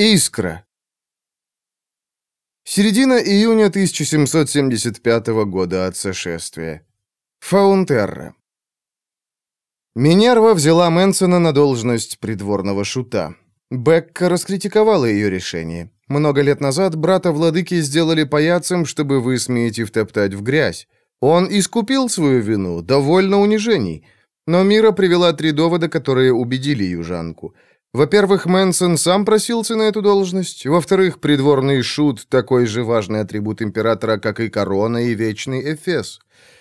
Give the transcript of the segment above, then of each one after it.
Искра. Середина июня 1775 года от сошествия. Фаунтерра. Минерва взяла Мэнсона на должность придворного шута. Бекка раскритиковала ее решение. Много лет назад брата владыки сделали паяцем, чтобы высмеять и втоптать в грязь. Он искупил свою вину, довольно унижений. Но Мира привела три довода, которые убедили южанку – во-первых, Мэнсон сам просился на эту должность. Во-вторых, придворный шут – такой же важный атрибут императора, как и корона и вечный эфес.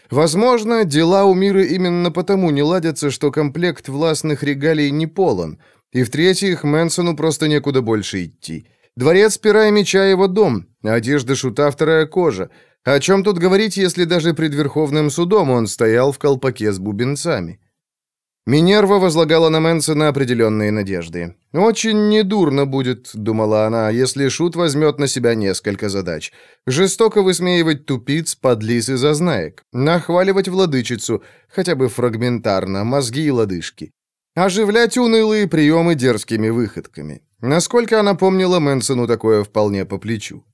Возможно, дела у мира именно потому не ладятся, что комплект властных регалий не полон. И в-третьих, Мэнсону просто некуда больше идти. Дворец пера и меча – его дом, одежда шута – вторая кожа. О чем тут говорить, если даже пред Верховным судом он стоял в колпаке с бубенцами? Минерва возлагала на Мэнсона определенные надежды. «Очень недурно будет», — думала она, — «если Шут возьмет на себя несколько задач. Жестоко высмеивать тупиц, подлиз и зазнаек. Нахваливать владычицу, хотя бы фрагментарно, мозги и лодыжки. Оживлять унылые приемы дерзкими выходками. Насколько она помнила, Мэнсону такое вполне по плечу.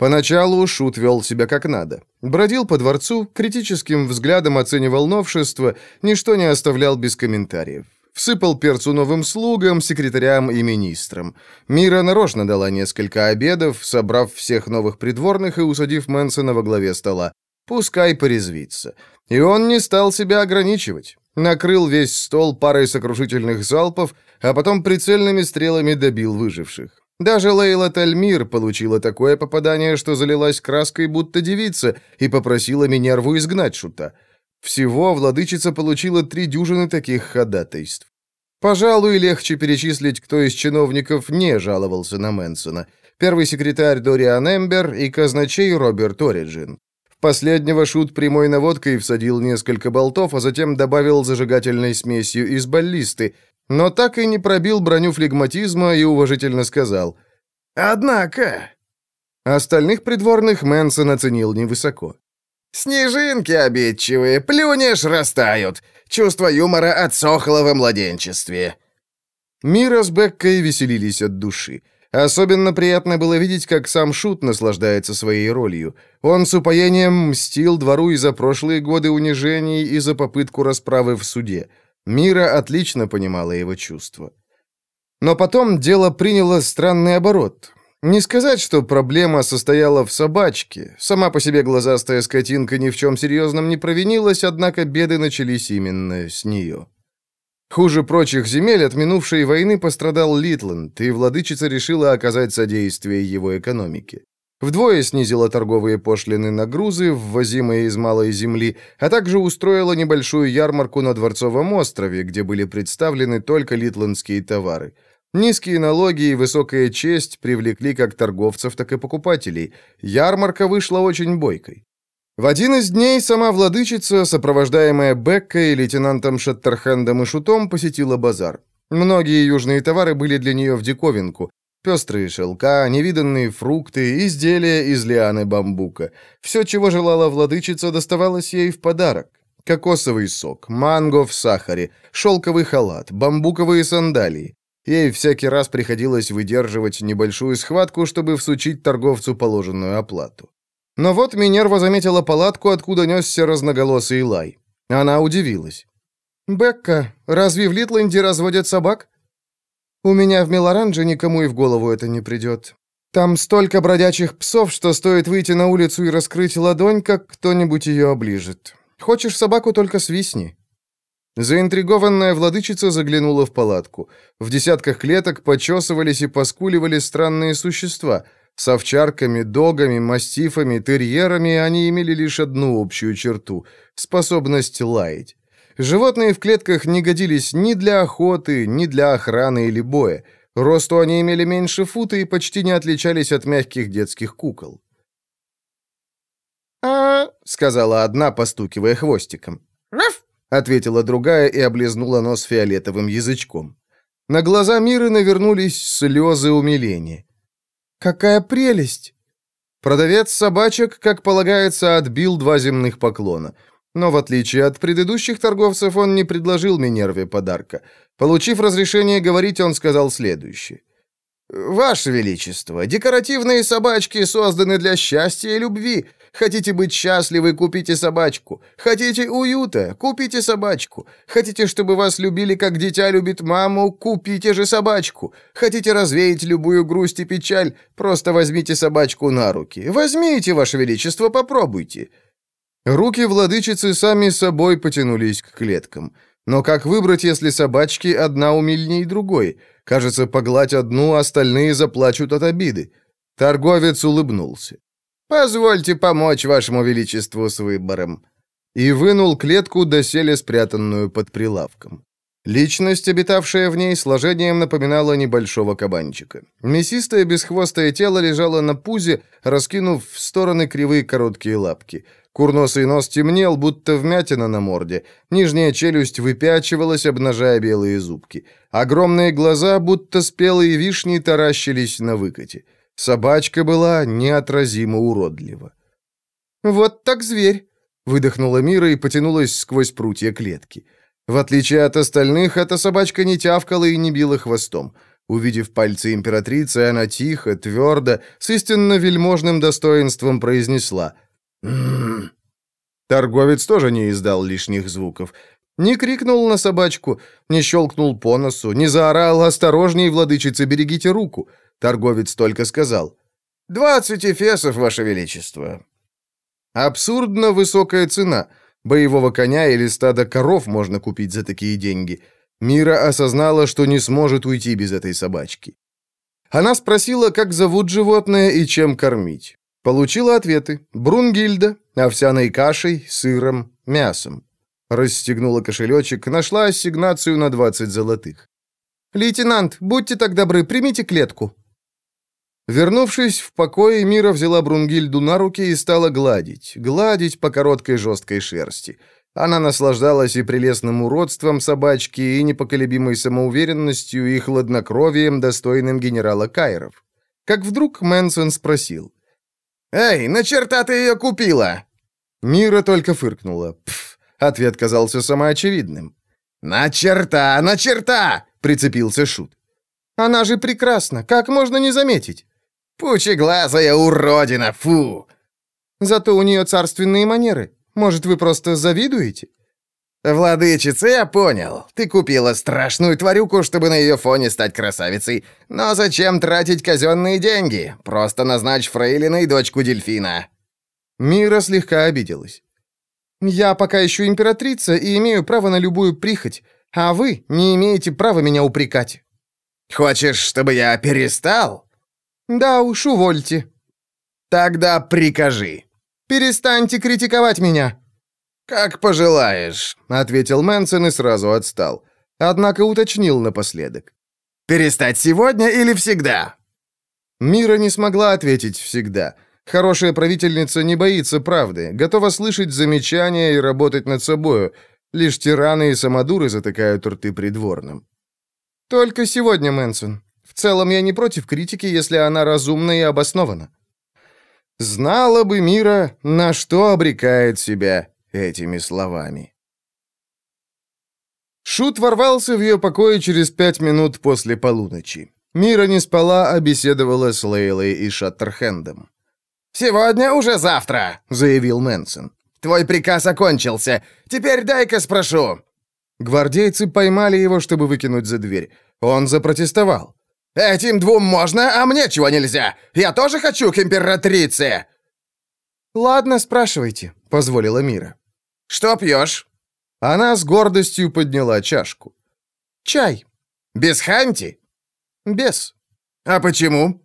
Поначалу Шут вел себя как надо. Бродил по дворцу, критическим взглядом оценивал новшества, ничто не оставлял без комментариев. Всыпал перцу новым слугам, секретарям и министрам. Мира нарочно дала несколько обедов, собрав всех новых придворных и усадив Мэнсона во главе стола. Пускай порезвится. И он не стал себя ограничивать. Накрыл весь стол парой сокрушительных залпов, а потом прицельными стрелами добил выживших. Даже Лейла Тальмир получила такое попадание, что залилась краской, будто девица, и попросила Минерву изгнать шута. Всего владычица получила три дюжины таких ходатайств. Пожалуй, легче перечислить, кто из чиновников не жаловался на Мэнсона. Первый секретарь Дориан Эмбер и казначей Роберт Ориджин. В последнего шут прямой наводкой всадил несколько болтов, а затем добавил зажигательной смесью из баллисты, но так и не пробил броню флегматизма и уважительно сказал «Однако...» Остальных придворных Мэнсон оценил невысоко. «Снежинки обидчивые, плюнешь, растают. Чувство юмора отсохло во младенчестве». Мира с Беккой веселились от души. Особенно приятно было видеть, как сам Шут наслаждается своей ролью. Он с упоением мстил двору и за прошлые годы унижений, и за попытку расправы в суде. Мира отлично понимала его чувства. Но потом дело приняло странный оборот. Не сказать, что проблема состояла в собачке. Сама по себе глазастая скотинка ни в чем серьезном не провинилась, однако беды начались именно с нее. Хуже прочих земель от минувшей войны пострадал Литланд, и владычица решила оказать содействие его экономике. Вдвое снизила торговые пошлины на грузы, ввозимые из Малой Земли, а также устроила небольшую ярмарку на Дворцовом острове, где были представлены только литландские товары. Низкие налоги и высокая честь привлекли как торговцев, так и покупателей. Ярмарка вышла очень бойкой. В один из дней сама владычица, сопровождаемая Беккой, лейтенантом Шаттерхендом и Шутом, посетила базар. Многие южные товары были для нее в диковинку. Пестрые шелка, невиданные фрукты, изделия из лианы бамбука. Все, чего желала владычица, доставалось ей в подарок. Кокосовый сок, манго в сахаре, шелковый халат, бамбуковые сандалии. Ей всякий раз приходилось выдерживать небольшую схватку, чтобы всучить торговцу положенную оплату. Но вот Минерва заметила палатку, откуда несся разноголосый лай. Она удивилась. «Бекка, разве в Литланде разводят собак?» У меня в Мелоранже никому и в голову это не придет. Там столько бродячих псов, что стоит выйти на улицу и раскрыть ладонь, как кто-нибудь ее оближет. Хочешь собаку, только свистни». Заинтригованная владычица заглянула в палатку. В десятках клеток почесывались и поскуливали странные существа. С овчарками, догами, мастифами, терьерами они имели лишь одну общую черту — способность лаять. Животные в клетках не годились ни для охоты, ни для охраны или боя. Росту они имели меньше фута и почти не отличались от мягких детских кукол. «А...» — сказала одна, постукивая хвостиком. «Раф!» — ответила другая и облизнула нос фиолетовым язычком. На глаза Миры навернулись слезы умиления. «Какая прелесть!» Продавец собачек, как полагается, отбил два земных поклона — но в отличие от предыдущих торговцев, он не предложил Минерве подарка. Получив разрешение говорить, он сказал следующее. «Ваше Величество, декоративные собачки созданы для счастья и любви. Хотите быть счастливы, купите собачку. Хотите уюта, купите собачку. Хотите, чтобы вас любили, как дитя любит маму, купите же собачку. Хотите развеять любую грусть и печаль, просто возьмите собачку на руки. Возьмите, Ваше Величество, попробуйте». Руки владычицы сами собой потянулись к клеткам. Но как выбрать, если собачки одна умильней другой? Кажется, погладь одну, остальные заплачут от обиды. Торговец улыбнулся. «Позвольте помочь вашему величеству с выбором». И вынул клетку, доселе спрятанную под прилавком. Личность, обитавшая в ней, сложением напоминала небольшого кабанчика. Мясистое бесхвостое тело лежало на пузе, раскинув в стороны кривые короткие лапки. Курносый нос темнел, будто вмятина на морде. Нижняя челюсть выпячивалась, обнажая белые зубки. Огромные глаза, будто спелые вишни, таращились на выкате. Собачка была неотразимо уродлива. «Вот так зверь!» — выдохнула Мира и потянулась сквозь прутья клетки. В отличие от остальных, эта собачка не тявкала и не била хвостом. Увидев пальцы императрицы, она тихо, твердо, с истинно вельможным достоинством произнесла — Торговец тоже не издал лишних звуков. Не крикнул на собачку, не щелкнул по носу, не заорал «Осторожней, владычица, берегите руку!» Торговец только сказал «Двадцать эфесов, ваше величество!» Абсурдно высокая цена. Боевого коня или стада коров можно купить за такие деньги. Мира осознала, что не сможет уйти без этой собачки. Она спросила, как зовут животное и чем кормить. Получила ответы. Брунгильда, овсяной кашей, сыром, мясом. Расстегнула кошелечек, нашла ассигнацию на 20 золотых. «Лейтенант, будьте так добры, примите клетку». Вернувшись в покое, Мира взяла Брунгильду на руки и стала гладить, гладить по короткой жесткой шерсти. Она наслаждалась и прелестным уродством собачки, и непоколебимой самоуверенностью, и хладнокровием, достойным генерала Кайров. Как вдруг Мэнсон спросил. «Эй, на черта ты ее купила?» Мира только фыркнула. Пф, ответ казался самоочевидным. «На черта, на черта!» — прицепился Шут. «Она же прекрасна, как можно не заметить?» «Пучеглазая уродина, фу!» «Зато у нее царственные манеры. Может, вы просто завидуете?» «Владычица, я понял. Ты купила страшную тварюку, чтобы на ее фоне стать красавицей. Но зачем тратить казенные деньги? Просто назначь фрейлиной дочку дельфина». Мира слегка обиделась. «Я пока еще императрица и имею право на любую прихоть, а вы не имеете права меня упрекать». «Хочешь, чтобы я перестал?» «Да уж, увольте». «Тогда прикажи». «Перестаньте критиковать меня». «Как пожелаешь», — ответил Мэнсон и сразу отстал. Однако уточнил напоследок. «Перестать сегодня или всегда?» Мира не смогла ответить «всегда». Хорошая правительница не боится правды, готова слышать замечания и работать над собою. Лишь тираны и самодуры затыкают рты придворным. «Только сегодня, Мэнсон. В целом я не против критики, если она разумна и обоснована». Знала бы Мира, на что обрекает себя этими словами. Шут ворвался в ее покое через пять минут после полуночи. Мира не спала, а беседовала с Лейлой и Шаттерхендом. «Сегодня уже завтра», — заявил Мэнсон. «Твой приказ окончился. Теперь дай-ка спрошу». Гвардейцы поймали его, чтобы выкинуть за дверь. Он запротестовал. «Этим двум можно, а мне чего нельзя? Я тоже хочу к императрице!» «Ладно, спрашивайте», — позволила Мира. «Что пьешь?» Она с гордостью подняла чашку. «Чай». «Без ханти?» «Без». «А почему?»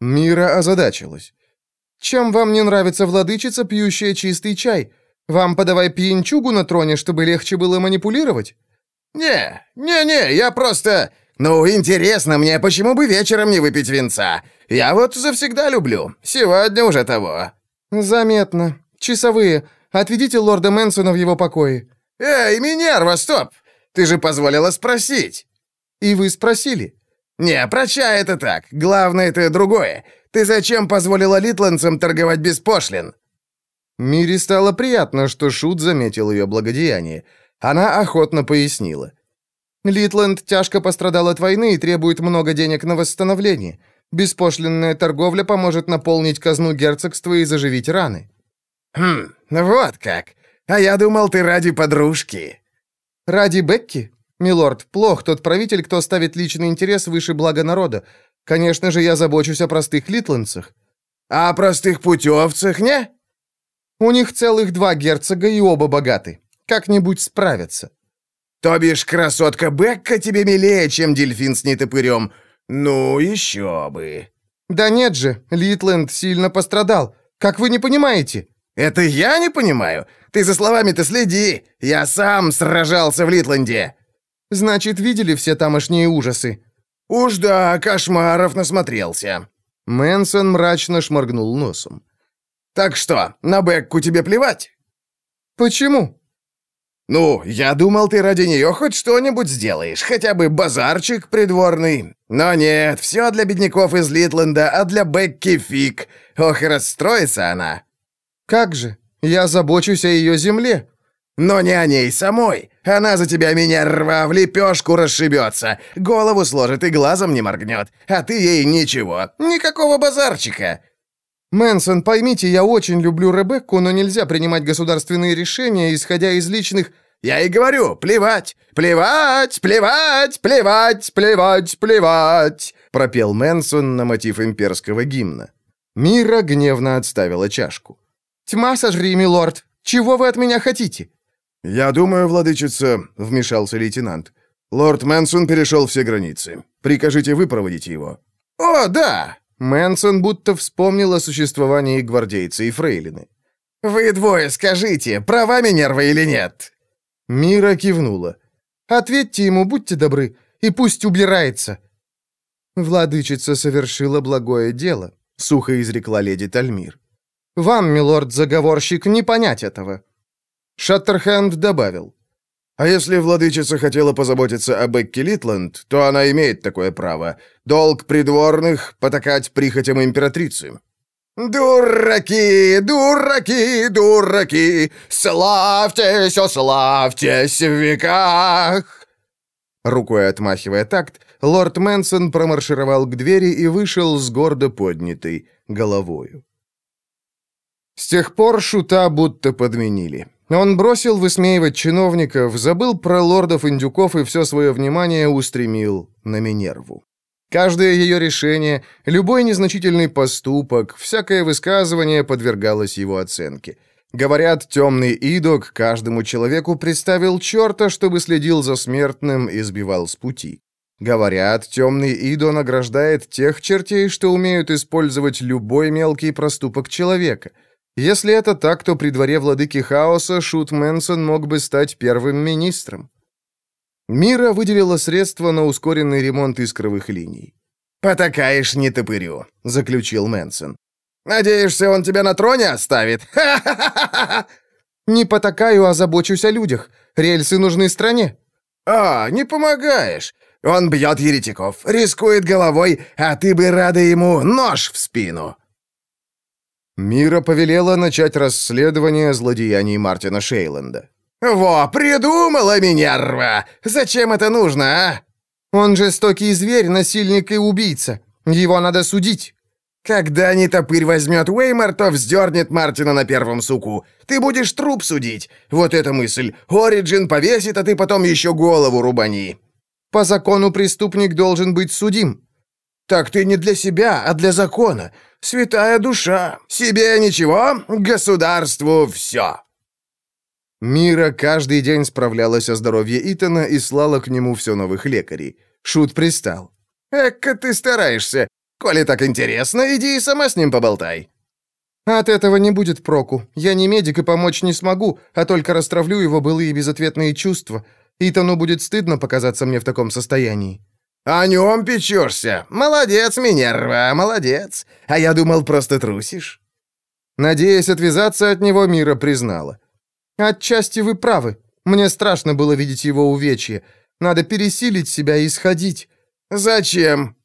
Мира озадачилась. «Чем вам не нравится владычица, пьющая чистый чай? Вам подавай пьянчугу на троне, чтобы легче было манипулировать?» «Не, не-не, я просто... Ну, интересно мне, почему бы вечером не выпить винца? Я вот завсегда люблю. Сегодня уже того». «Заметно. Часовые. Отведите лорда Мэнсона в его покое». «Эй, Минерва, стоп! Ты же позволила спросить!» «И вы спросили?» «Не, прощай это так. Главное это другое. Ты зачем позволила литландцам торговать без пошлин?» Мире стало приятно, что Шут заметил ее благодеяние. Она охотно пояснила. Литленд тяжко пострадал от войны и требует много денег на восстановление. Беспошлинная торговля поможет наполнить казну герцогства и заживить раны». «Хм, вот как. А я думал, ты ради подружки». «Ради Бекки? Милорд, плох тот правитель, кто ставит личный интерес выше блага народа. Конечно же, я забочусь о простых литландцах». «А о простых путевцах, не?» «У них целых два герцога, и оба богаты. Как-нибудь справятся». «То бишь, красотка Бекка тебе милее, чем дельфин с нетопырем. Ну, еще бы». «Да нет же, Литленд сильно пострадал. Как вы не понимаете?» «Это я не понимаю? Ты за словами-то следи. Я сам сражался в Литланде». «Значит, видели все тамошние ужасы?» «Уж да, кошмаров насмотрелся». Мэнсон мрачно шморгнул носом. «Так что, на Бекку тебе плевать?» «Почему?» «Ну, я думал, ты ради нее хоть что-нибудь сделаешь, хотя бы базарчик придворный. Но нет, все для бедняков из Литленда, а для Бекки фиг. Ох, и расстроится она». «Как же? Я забочусь о ее земле». «Но не о ней самой. Она за тебя меня рва в лепешку расшибется, голову сложит и глазом не моргнет, а ты ей ничего, никакого базарчика». «Мэнсон, поймите, я очень люблю Ребекку, но нельзя принимать государственные решения, исходя из личных...» «Я и говорю, плевать, плевать, плевать, плевать, плевать, плевать», пропел Мэнсон на мотив имперского гимна. Мира гневно отставила чашку. «Тьма сожри, милорд! Чего вы от меня хотите?» «Я думаю, владычица», — вмешался лейтенант. «Лорд Мэнсон перешел все границы. Прикажите выпроводить его». «О, да!» Мэнсон будто вспомнил о существовании гвардейца и фрейлины. «Вы двое скажите, права Минерва или нет?» Мира кивнула. «Ответьте ему, будьте добры, и пусть убирается». «Владычица совершила благое дело», — сухо изрекла леди Тальмир. «Вам, милорд-заговорщик, не понять этого». Шаттерхенд добавил. А если владычица хотела позаботиться о Бекки Литланд, то она имеет такое право. Долг придворных — потакать прихотям императрицы». «Дураки, дураки, дураки! Славьтесь, о славьтесь в веках!» Рукой отмахивая такт, лорд Мэнсон промаршировал к двери и вышел с гордо поднятой головою. С тех пор шута будто подменили. Он бросил высмеивать чиновников, забыл про лордов-индюков и все свое внимание устремил на Минерву. Каждое ее решение, любой незначительный поступок, всякое высказывание подвергалось его оценке. Говорят, темный идок каждому человеку представил черта, чтобы следил за смертным и сбивал с пути. Говорят, темный идо награждает тех чертей, что умеют использовать любой мелкий проступок человека – если это так, то при дворе владыки хаоса Шут Мэнсон мог бы стать первым министром. Мира выделила средства на ускоренный ремонт искровых линий. «Потакаешь не топырю», — заключил Мэнсон. «Надеешься, он тебя на троне оставит? Ха-ха-ха-ха!» «Не потакаю, а забочусь о людях. Рельсы нужны стране». «А, не помогаешь. Он бьет еретиков, рискует головой, а ты бы рада ему нож в спину». Мира повелела начать расследование злодеяний Мартина Шейланда. «Во, придумала Минерва! Зачем это нужно, а?» «Он жестокий зверь, насильник и убийца. Его надо судить». «Когда нетопырь возьмет Уэймор, то вздернет Мартина на первом суку. Ты будешь труп судить. Вот эта мысль. Ориджин повесит, а ты потом еще голову рубани». «По закону преступник должен быть судим». «Так ты не для себя, а для закона. Святая душа. Себе ничего, государству все». Мира каждый день справлялась о здоровье Итана и слала к нему все новых лекарей. Шут пристал. «Эка ты стараешься. Коли так интересно, иди и сама с ним поболтай». «От этого не будет проку. Я не медик и помочь не смогу, а только растравлю его былые безответные чувства. Итану будет стыдно показаться мне в таком состоянии». «О нем печешься. Молодец, Минерва, молодец. А я думал, просто трусишь». Надеясь отвязаться от него, Мира признала. «Отчасти вы правы. Мне страшно было видеть его увечье. Надо пересилить себя и сходить». «Зачем?»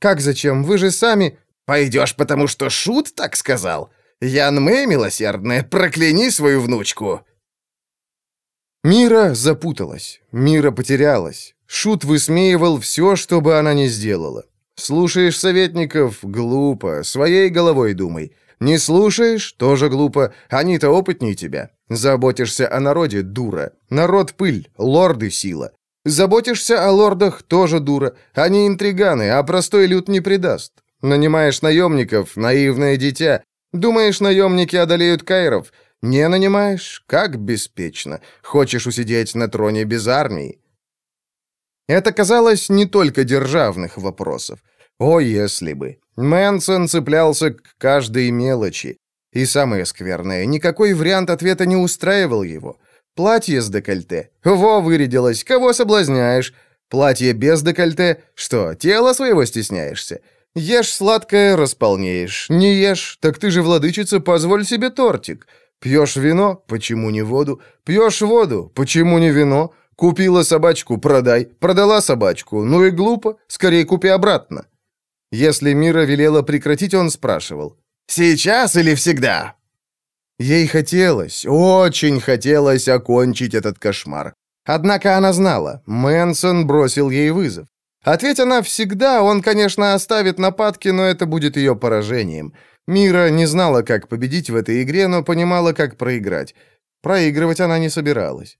«Как зачем? Вы же сами...» «Пойдешь, потому что Шут так сказал? Ян Мэй, милосердная, прокляни свою внучку». Мира запуталась, Мира потерялась. Шут высмеивал все, что бы она ни сделала. Слушаешь советников — глупо, своей головой думай. Не слушаешь — тоже глупо, они-то опытнее тебя. Заботишься о народе — дура. Народ — пыль, лорды — сила. Заботишься о лордах — тоже дура. Они интриганы, а простой люд не предаст. Нанимаешь наемников — наивное дитя. Думаешь, наемники одолеют кайров? Не нанимаешь? Как беспечно. Хочешь усидеть на троне без армии? Это казалось не только державных вопросов. О, если бы. Мэнсон цеплялся к каждой мелочи. И самое скверное, никакой вариант ответа не устраивал его. Платье с декольте. Во, вырядилась. Кого соблазняешь? Платье без декольте. Что, тело своего стесняешься? Ешь сладкое, располнеешь. Не ешь, так ты же владычица, позволь себе тортик. Пьешь вино? Почему не воду? Пьешь воду? Почему не вино? Купила собачку, продай. Продала собачку. Ну и глупо. Скорее купи обратно. Если Мира велела прекратить, он спрашивал. «Сейчас или всегда?» Ей хотелось, очень хотелось окончить этот кошмар. Однако она знала, Мэнсон бросил ей вызов. Ответь она всегда, он, конечно, оставит нападки, но это будет ее поражением. Мира не знала, как победить в этой игре, но понимала, как проиграть. Проигрывать она не собиралась.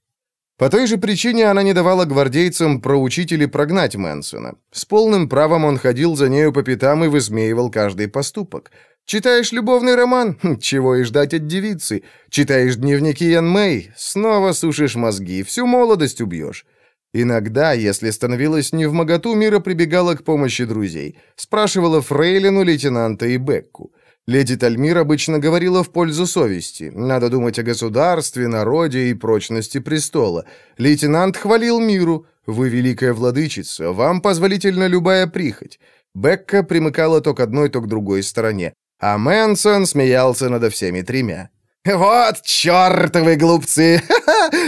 По той же причине она не давала гвардейцам проучить или прогнать Мэнсона. С полным правом он ходил за нею по пятам и высмеивал каждый поступок. Читаешь любовный роман? Хм, чего и ждать от девицы. Читаешь дневники Ян Мэй? Снова сушишь мозги, всю молодость убьешь. Иногда, если становилось моготу, Мира прибегала к помощи друзей. Спрашивала Фрейлину, лейтенанта и Бекку. Леди Тальмир обычно говорила в пользу совести. Надо думать о государстве, народе и прочности престола. Лейтенант хвалил миру. «Вы великая владычица, вам позволительна любая прихоть». Бекка примыкала то к одной, то к другой стороне. А Мэнсон смеялся над всеми тремя. «Вот чертовы глупцы!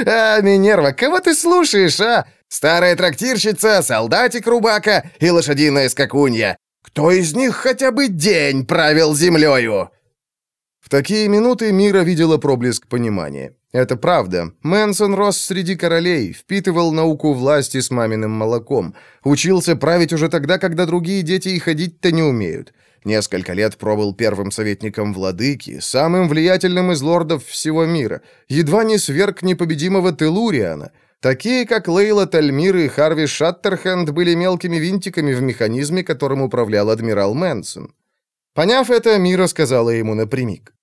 А, Минерва, кого ты слушаешь, а? Старая трактирщица, солдатик Рубака и лошадиная скакунья. Кто из них хотя бы день правил землею?» В такие минуты Мира видела проблеск понимания. Это правда. Мэнсон рос среди королей, впитывал науку власти с маминым молоком. Учился править уже тогда, когда другие дети и ходить-то не умеют. Несколько лет пробыл первым советником владыки, самым влиятельным из лордов всего мира. Едва не сверг непобедимого Телуриана — Такие, как Лейла Тальмир и Харви Шаттерхенд, были мелкими винтиками в механизме, которым управлял адмирал Мэнсон. Поняв это, Мира сказала ему напрямик.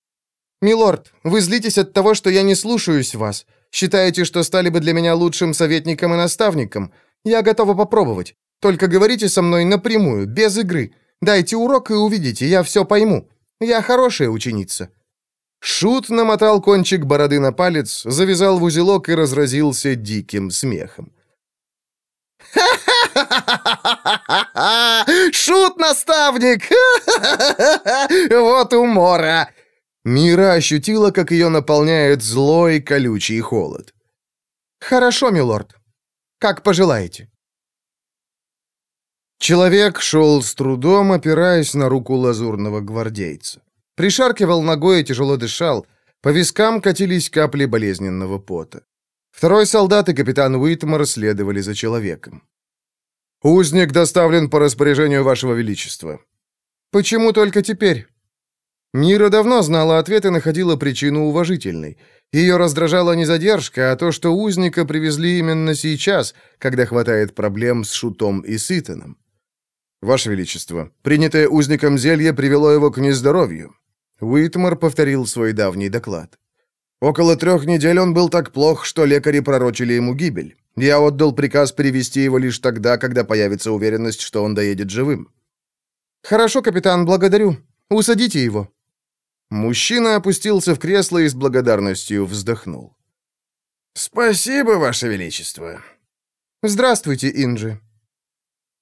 «Милорд, вы злитесь от того, что я не слушаюсь вас. Считаете, что стали бы для меня лучшим советником и наставником? Я готова попробовать. Только говорите со мной напрямую, без игры. Дайте урок и увидите, я все пойму. Я хорошая ученица». Шут намотал кончик бороды на палец, завязал в узелок и разразился диким смехом. Шут, наставник! Вот умора!» Мира ощутила, как ее наполняет злой колючий холод. «Хорошо, милорд. Как пожелаете». Человек шел с трудом, опираясь на руку лазурного гвардейца. Пришаркивал ногой и тяжело дышал. По вискам катились капли болезненного пота. Второй солдат и капитан Уитмар следовали за человеком. «Узник доставлен по распоряжению вашего величества». «Почему только теперь?» Мира давно знала ответ и находила причину уважительной. Ее раздражала не задержка, а то, что узника привезли именно сейчас, когда хватает проблем с Шутом и Ситоном. «Ваше Величество, принятое узником зелье привело его к нездоровью. Уитмар повторил свой давний доклад. Около трех недель он был так плох, что лекари пророчили ему гибель. Я отдал приказ перевести его лишь тогда, когда появится уверенность, что он доедет живым. «Хорошо, капитан, благодарю. Усадите его». Мужчина опустился в кресло и с благодарностью вздохнул. «Спасибо, Ваше Величество». «Здравствуйте, Инджи».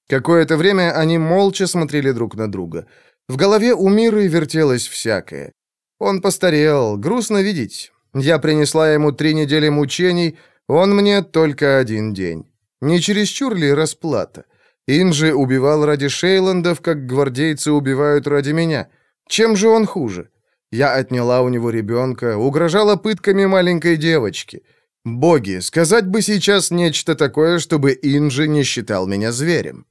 Какое-то время они молча смотрели друг на друга. В голове у Миры вертелось всякое. Он постарел, грустно видеть. Я принесла ему три недели мучений, он мне только один день. Не чересчур ли расплата? Инжи убивал ради Шейландов, как гвардейцы убивают ради меня. Чем же он хуже? Я отняла у него ребенка, угрожала пытками маленькой девочки. Боги, сказать бы сейчас нечто такое, чтобы Инжи не считал меня зверем.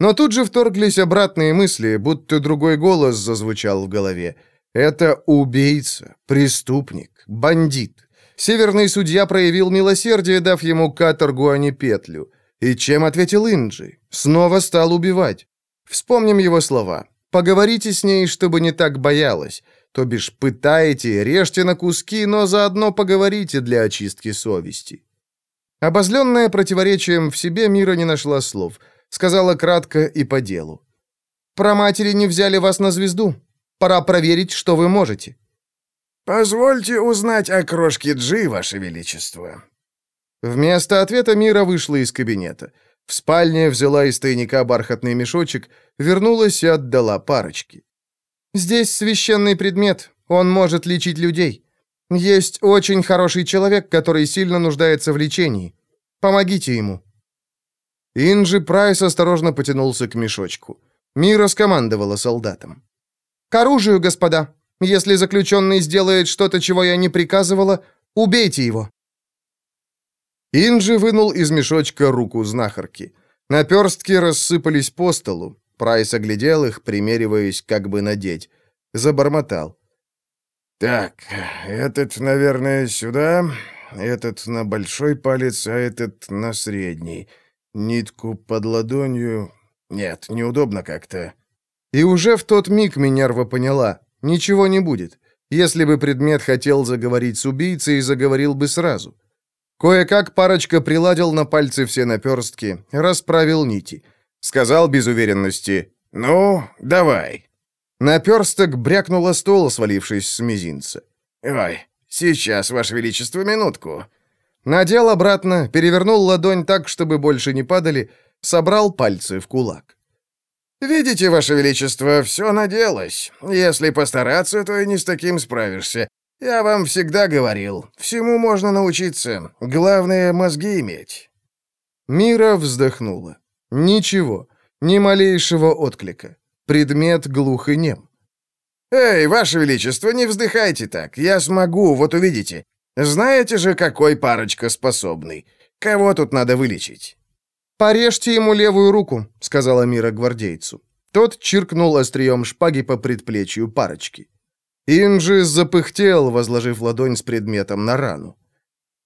Но тут же вторглись обратные мысли, будто другой голос зазвучал в голове. Это убийца, преступник, бандит. Северный судья проявил милосердие, дав ему каторгу, а не петлю. И чем ответил Инджи? Снова стал убивать. Вспомним его слова. «Поговорите с ней, чтобы не так боялась». То бишь, пытаете, режьте на куски, но заодно поговорите для очистки совести. Обозленная противоречием в себе, Мира не нашла слов. Сказала кратко и по делу. «Про матери не взяли вас на звезду. Пора проверить, что вы можете». «Позвольте узнать о крошке Джи, Ваше Величество». Вместо ответа Мира вышла из кабинета. В спальне взяла из тайника бархатный мешочек, вернулась и отдала парочке. «Здесь священный предмет, он может лечить людей. Есть очень хороший человек, который сильно нуждается в лечении. Помогите ему». Инджи Прайс осторожно потянулся к мешочку. Мира скомандовала солдатам. «К оружию, господа! Если заключенный сделает что-то, чего я не приказывала, убейте его!» Инджи вынул из мешочка руку знахарки. Наперстки рассыпались по столу. Прайс оглядел их, примериваясь, как бы надеть. Забормотал. «Так, этот, наверное, сюда, этот на большой палец, а этот на средний. Нитку под ладонью... Нет, неудобно как-то». И уже в тот миг Минерва поняла. Ничего не будет. Если бы предмет хотел заговорить с убийцей, заговорил бы сразу. Кое-как парочка приладил на пальцы все наперстки, расправил нити. Сказал без уверенности «Ну, давай». Наперсток брякнул о стол, свалившись с мизинца. «Ой, сейчас, Ваше Величество, минутку». Надел обратно, перевернул ладонь так, чтобы больше не падали, собрал пальцы в кулак. «Видите, Ваше Величество, все наделось. Если постараться, то и не с таким справишься. Я вам всегда говорил, всему можно научиться. Главное, мозги иметь». Мира вздохнула. Ничего, ни малейшего отклика. Предмет глух и нем. «Эй, Ваше Величество, не вздыхайте так. Я смогу, вот увидите. Знаете же, какой парочка способный. Кого тут надо вылечить?» «Порежьте ему левую руку», — сказала Мира гвардейцу. Тот чиркнул острием шпаги по предплечью парочки. Инджи запыхтел, возложив ладонь с предметом на рану.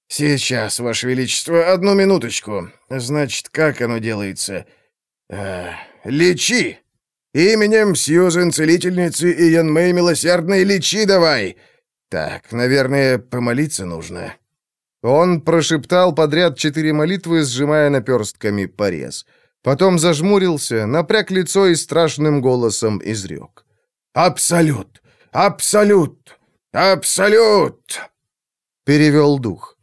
«Сейчас, Ваше Величество, одну минуточку. Значит, как оно делается? Э, лечи! Именем Сьюзен Целительницы и Ян Мэй Милосердной лечи давай! Так, наверное, помолиться нужно». Он прошептал подряд четыре молитвы, сжимая наперстками порез. Потом зажмурился, напряг лицо и страшным голосом изрек. «Абсолют! Абсолют! Абсолют!» Перевел дух.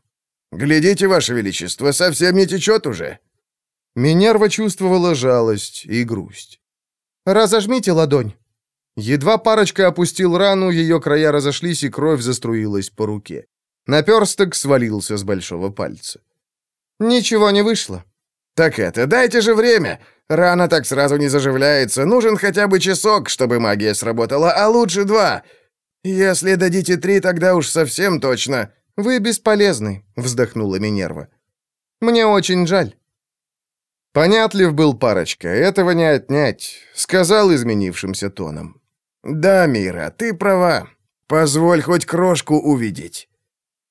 «Глядите, Ваше Величество, совсем не течет уже». Минерва чувствовала жалость и грусть. «Разожмите ладонь». Едва парочка опустил рану, ее края разошлись, и кровь заструилась по руке. Наперсток свалился с большого пальца. «Ничего не вышло». «Так это, дайте же время. Рана так сразу не заживляется. Нужен хотя бы часок, чтобы магия сработала, а лучше два. Если дадите три, тогда уж совсем точно. Вы бесполезны, вздохнула Минерва. Мне очень жаль. Понятлив был парочка, этого не отнять, сказал изменившимся тоном. Да, Мира, ты права. Позволь хоть крошку увидеть.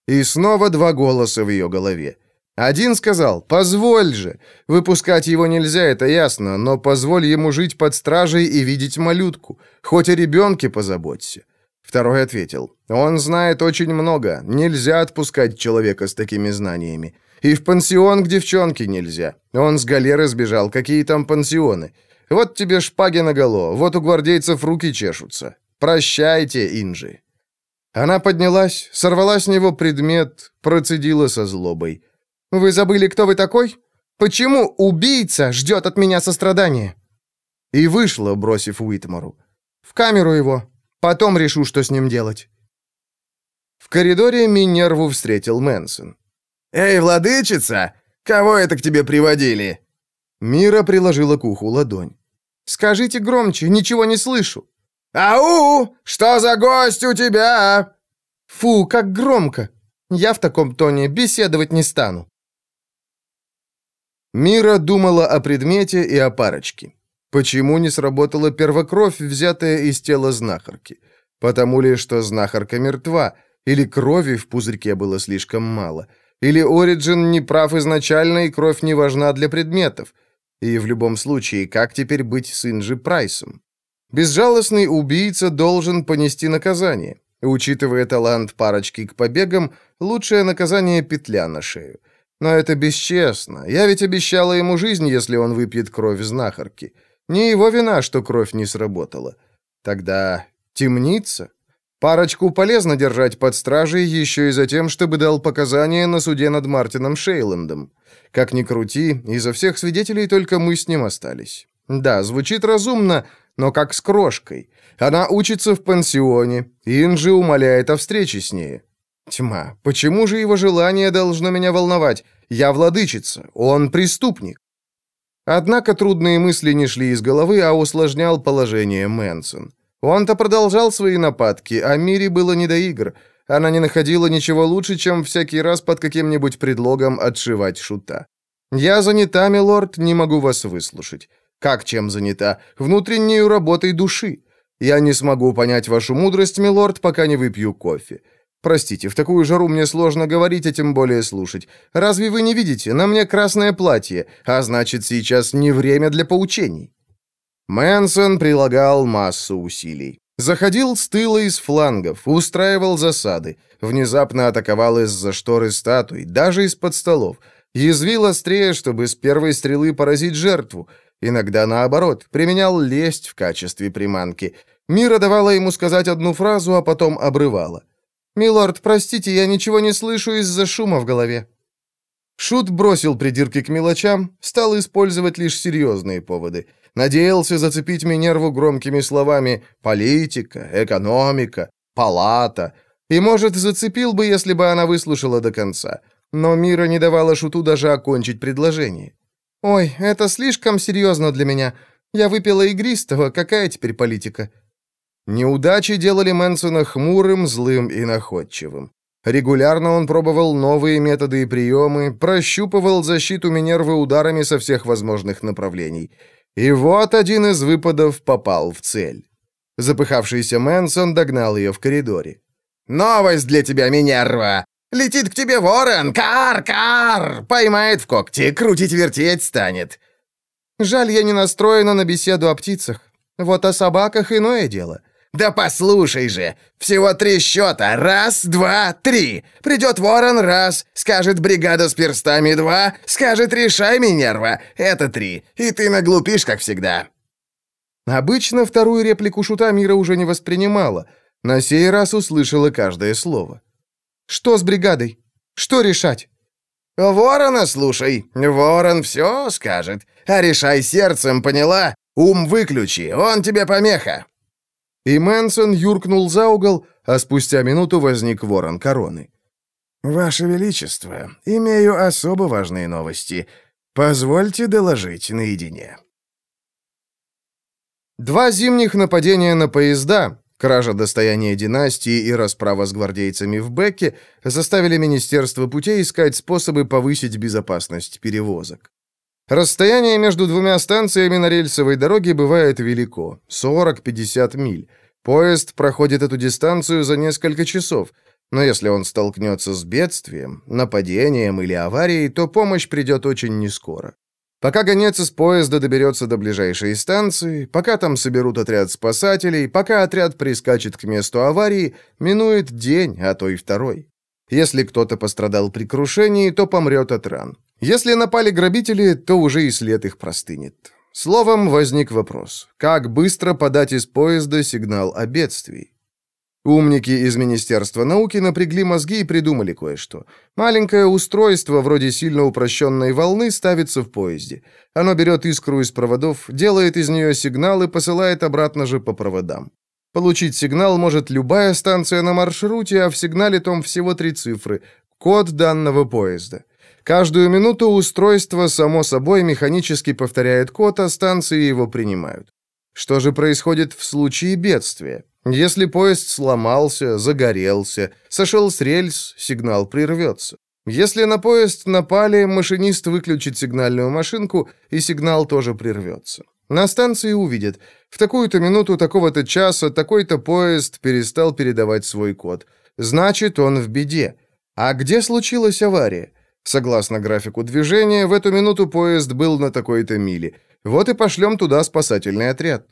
И снова два голоса в ее голове. Один сказал, позволь же. Выпускать его нельзя, это ясно, но позволь ему жить под стражей и видеть малютку. Хоть о ребенке позаботься. Второй ответил, он знает очень много, нельзя отпускать человека с такими знаниями. И в пансион к девчонке нельзя. Он с галеры сбежал, какие там пансионы. Вот тебе шпаги наголо, вот у гвардейцев руки чешутся. Прощайте, Инжи. Она поднялась, сорвала с него предмет, процедила со злобой. Вы забыли, кто вы такой? Почему убийца ждет от меня сострадания?» И вышла, бросив Уитмару. «В камеру его. Потом решу, что с ним делать». В коридоре Минерву встретил Мэнсон. «Эй, владычица! Кого это к тебе приводили?» Мира приложила к уху ладонь. «Скажите громче, ничего не слышу». «Ау! Что за гость у тебя?» «Фу, как громко!» Я в таком тоне беседовать не стану». Мира думала о предмете и о парочке. Почему не сработала первокровь, взятая из тела знахарки? Потому ли, что знахарка мертва, или крови в пузырьке было слишком мало, или Ориджин не прав изначально, и кровь не важна для предметов? И в любом случае, как теперь быть с Инджи Прайсом? Безжалостный убийца должен понести наказание. Учитывая талант парочки к побегам, лучшее наказание — петля на шею. Но это бесчестно. Я ведь обещала ему жизнь, если он выпьет кровь знахарки. Не его вина, что кровь не сработала. Тогда темница? Парочку полезно держать под стражей еще и за тем, чтобы дал показания на суде над Мартином Шейландом. Как ни крути, изо всех свидетелей только мы с ним остались. Да, звучит разумно, но как с крошкой. Она учится в пансионе, Инжи умоляет о встрече с ней. Тьма, почему же его желание должно меня волновать? Я владычица, он преступник. Однако трудные мысли не шли из головы, а усложнял положение Мэнсон. Он-то продолжал свои нападки, а Мире было не до игр. Она не находила ничего лучше, чем всякий раз под каким-нибудь предлогом отшивать шута. «Я занята, милорд, не могу вас выслушать». «Как чем занята? Внутреннюю работой души. Я не смогу понять вашу мудрость, милорд, пока не выпью кофе. Простите, в такую жару мне сложно говорить, а тем более слушать. Разве вы не видите? На мне красное платье, а значит, сейчас не время для поучений». Мэнсон прилагал массу усилий. Заходил с тыла из флангов, устраивал засады, внезапно атаковал из-за шторы статуй, даже из-под столов, язвил острее, чтобы с первой стрелы поразить жертву, иногда наоборот, применял лесть в качестве приманки. Мира давала ему сказать одну фразу, а потом обрывала. «Милорд, простите, я ничего не слышу из-за шума в голове». Шут бросил придирки к мелочам, стал использовать лишь серьезные поводы. Надеялся зацепить Минерву громкими словами «политика», «экономика», «палата». И, может, зацепил бы, если бы она выслушала до конца. Но Мира не давала Шуту даже окончить предложение. «Ой, это слишком серьезно для меня. Я выпила игристого, какая теперь политика?» Неудачи делали Мэнсона хмурым, злым и находчивым. Регулярно он пробовал новые методы и приемы, прощупывал защиту Минервы ударами со всех возможных направлений. И вот один из выпадов попал в цель. Запыхавшийся Мэнсон догнал ее в коридоре. «Новость для тебя, Минерва! Летит к тебе ворон! Кар-кар! Поймает в когти, крутить-вертеть станет!» «Жаль, я не настроена на беседу о птицах. Вот о собаках иное дело. «Да послушай же! Всего три счета. Раз, два, три. Придет ворон, раз. Скажет бригада с перстами, два. Скажет решай, Минерва. Это три. И ты наглупишь, как всегда». Обычно вторую реплику шута Мира уже не воспринимала. На сей раз услышала каждое слово. «Что с бригадой? Что решать?» «Ворона слушай. Ворон все скажет. А решай сердцем, поняла? Ум выключи, он тебе помеха». И Мэнсон юркнул за угол, а спустя минуту возник ворон короны. «Ваше Величество, имею особо важные новости. Позвольте доложить наедине». Два зимних нападения на поезда, кража достояния династии и расправа с гвардейцами в Бекке заставили Министерство путей искать способы повысить безопасность перевозок. Расстояние между двумя станциями на рельсовой дороге бывает велико — 40-50 миль. Поезд проходит эту дистанцию за несколько часов, но если он столкнется с бедствием, нападением или аварией, то помощь придет очень нескоро. Пока гонец из поезда доберется до ближайшей станции, пока там соберут отряд спасателей, пока отряд прискачет к месту аварии, минует день, а то и второй. Если кто-то пострадал при крушении, то помрет от ран. Если напали грабители, то уже и след их простынет. Словом, возник вопрос. Как быстро подать из поезда сигнал о бедствии? Умники из Министерства науки напрягли мозги и придумали кое-что. Маленькое устройство, вроде сильно упрощенной волны, ставится в поезде. Оно берет искру из проводов, делает из нее сигнал и посылает обратно же по проводам. Получить сигнал может любая станция на маршруте, а в сигнале том всего три цифры – код данного поезда. Каждую минуту устройство, само собой, механически повторяет код, а станции его принимают. Что же происходит в случае бедствия? Если поезд сломался, загорелся, сошел с рельс, сигнал прервется. Если на поезд напали, машинист выключит сигнальную машинку, и сигнал тоже прервется. На станции увидят. В такую-то минуту такого-то часа такой-то поезд перестал передавать свой код. Значит, он в беде. А где случилась авария? Согласно графику движения, в эту минуту поезд был на такой-то миле. Вот и пошлем туда спасательный отряд.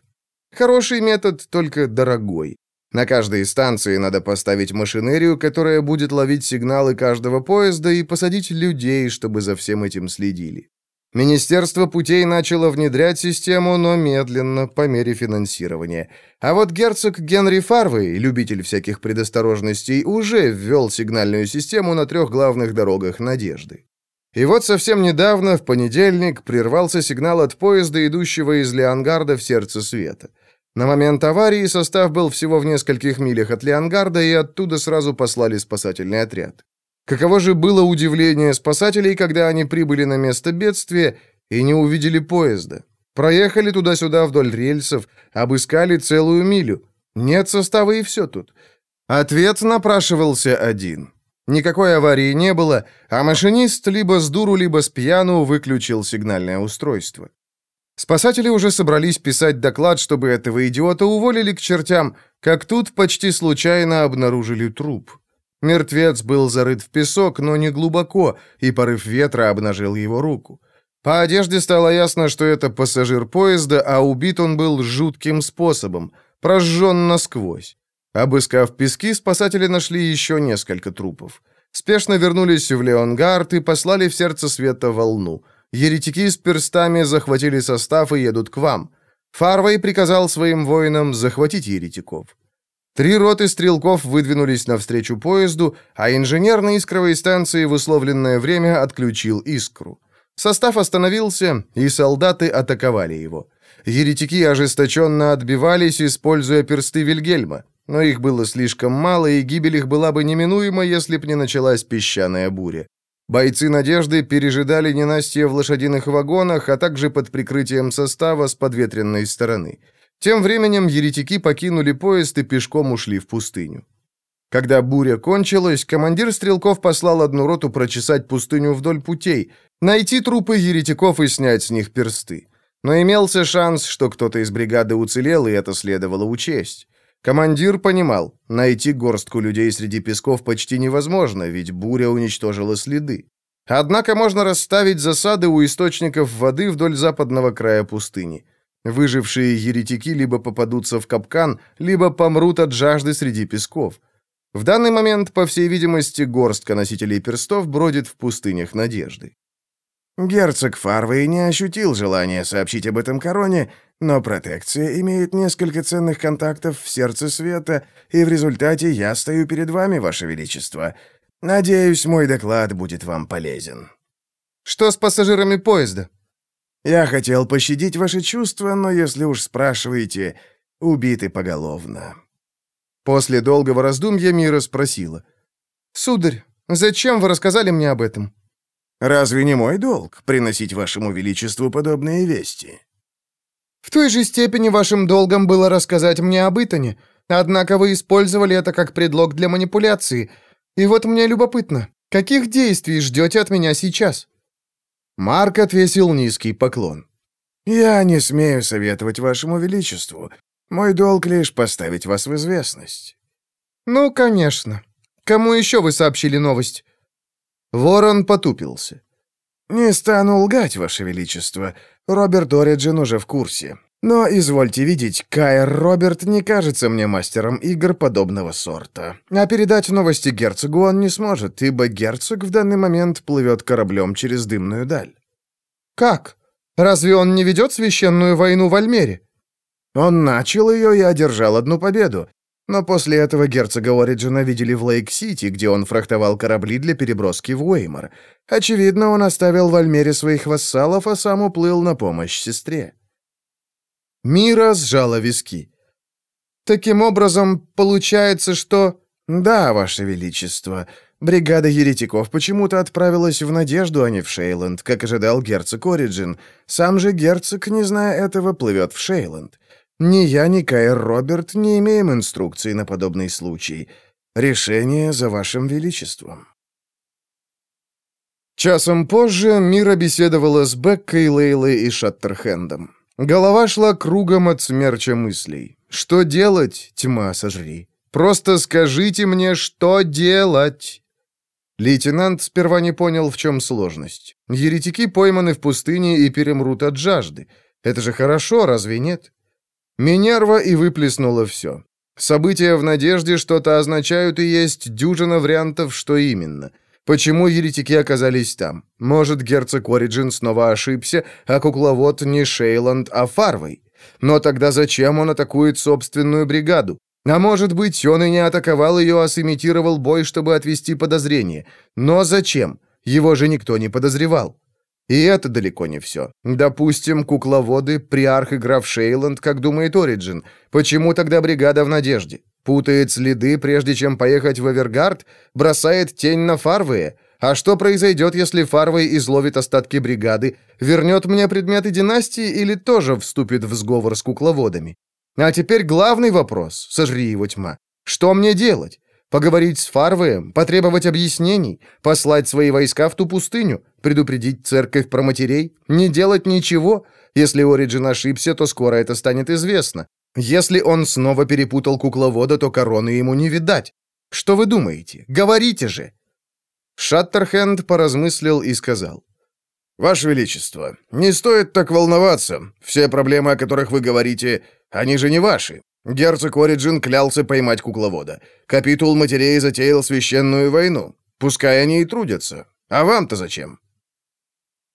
Хороший метод, только дорогой. На каждой станции надо поставить машинерию, которая будет ловить сигналы каждого поезда и посадить людей, чтобы за всем этим следили. Министерство путей начало внедрять систему, но медленно, по мере финансирования. А вот герцог Генри Фарвей, любитель всяких предосторожностей, уже ввел сигнальную систему на трех главных дорогах Надежды. И вот совсем недавно, в понедельник, прервался сигнал от поезда, идущего из Леонгарда в сердце света. На момент аварии состав был всего в нескольких милях от Леонгарда, и оттуда сразу послали спасательный отряд. Каково же было удивление спасателей, когда они прибыли на место бедствия и не увидели поезда. Проехали туда-сюда вдоль рельсов, обыскали целую милю. Нет состава и все тут. Ответ напрашивался один. Никакой аварии не было, а машинист либо с дуру, либо с пьяну выключил сигнальное устройство. Спасатели уже собрались писать доклад, чтобы этого идиота уволили к чертям, как тут почти случайно обнаружили труп. Мертвец был зарыт в песок, но не глубоко, и порыв ветра обнажил его руку. По одежде стало ясно, что это пассажир поезда, а убит он был жутким способом, прожжен насквозь. Обыскав пески, спасатели нашли еще несколько трупов. Спешно вернулись в Леонгард и послали в сердце света волну. Еретики с перстами захватили состав и едут к вам. Фарвей приказал своим воинам захватить еретиков. Три роты стрелков выдвинулись навстречу поезду, а инженер на искровой станции в условленное время отключил искру. Состав остановился, и солдаты атаковали его. Еретики ожесточенно отбивались, используя персты Вильгельма, но их было слишком мало, и гибель их была бы неминуема, если б не началась песчаная буря. Бойцы «Надежды» пережидали ненастье в лошадиных вагонах, а также под прикрытием состава с подветренной стороны. Тем временем еретики покинули поезд и пешком ушли в пустыню. Когда буря кончилась, командир стрелков послал одну роту прочесать пустыню вдоль путей, найти трупы еретиков и снять с них персты. Но имелся шанс, что кто-то из бригады уцелел, и это следовало учесть. Командир понимал, найти горстку людей среди песков почти невозможно, ведь буря уничтожила следы. Однако можно расставить засады у источников воды вдоль западного края пустыни. Выжившие еретики либо попадутся в капкан, либо помрут от жажды среди песков. В данный момент, по всей видимости, горстка носителей перстов бродит в пустынях надежды. Герцог Фарвей не ощутил желания сообщить об этом короне, но протекция имеет несколько ценных контактов в сердце света, и в результате я стою перед вами, ваше величество. Надеюсь, мой доклад будет вам полезен. Что с пассажирами поезда? Я хотел пощадить ваши чувства, но если уж спрашиваете, убиты поголовно». После долгого раздумья Мира спросила. «Сударь, зачем вы рассказали мне об этом?» «Разве не мой долг приносить вашему величеству подобные вести?» «В той же степени вашим долгом было рассказать мне об Итане, однако вы использовали это как предлог для манипуляции. И вот мне любопытно, каких действий ждете от меня сейчас?» Марк отвесил низкий поклон. «Я не смею советовать вашему величеству. Мой долг лишь поставить вас в известность». «Ну, конечно. Кому еще вы сообщили новость?» Ворон потупился. «Не стану лгать, ваше величество. Роберт Ориджин уже в курсе. Но, извольте видеть, Кайр Роберт не кажется мне мастером игр подобного сорта. А передать новости герцогу он не сможет, ибо герцог в данный момент плывет кораблем через дымную даль. Как? Разве он не ведет священную войну в Альмере? Он начал ее и одержал одну победу. Но после этого герцога Ориджина видели в Лейк-Сити, где он фрахтовал корабли для переброски в Уэймор. Очевидно, он оставил в Альмере своих вассалов, а сам уплыл на помощь сестре. Мира сжала виски. «Таким образом, получается, что...» «Да, Ваше Величество. Бригада еретиков почему-то отправилась в Надежду, а не в Шейланд, как ожидал герцог Ориджин. Сам же герцог, не зная этого, плывет в Шейланд. Ни я, ни Кайр Роберт не имеем инструкции на подобный случай. Решение за вашим величеством». Часом позже Мира беседовала с Беккой, Лейлой и Шаттерхендом. Голова шла кругом от смерча мыслей. «Что делать, тьма сожри? Просто скажите мне, что делать?» Лейтенант сперва не понял, в чем сложность. Еретики пойманы в пустыне и перемрут от жажды. Это же хорошо, разве нет? Минерва и выплеснула все. События в надежде что-то означают, и есть дюжина вариантов, что именно. Почему еретики оказались там? Может, герцог Ориджин снова ошибся, а кукловод не Шейланд, а Фарвей? Но тогда зачем он атакует собственную бригаду? А может быть, он и не атаковал ее, а сымитировал бой, чтобы отвести подозрение. Но зачем? Его же никто не подозревал. И это далеко не все. Допустим, кукловоды, приарх и граф Шейланд, как думает Ориджин. Почему тогда бригада в надежде? Путает следы, прежде чем поехать в Эвергард? Бросает тень на Фарвея? А что произойдет, если Фарвей изловит остатки бригады, вернет мне предметы династии или тоже вступит в сговор с кукловодами? А теперь главный вопрос, сожри его тьма. Что мне делать? Поговорить с Фарвеем, потребовать объяснений, послать свои войска в ту пустыню, предупредить церковь про матерей, не делать ничего? Если Ориджин ошибся, то скоро это станет известно. Если он снова перепутал кукловода, то короны ему не видать. Что вы думаете? Говорите же!» Шаттерхенд поразмыслил и сказал. «Ваше Величество, не стоит так волноваться. Все проблемы, о которых вы говорите, они же не ваши. Герцог Ориджин клялся поймать кукловода. Капитул матерей затеял священную войну. Пускай они и трудятся. А вам-то зачем?»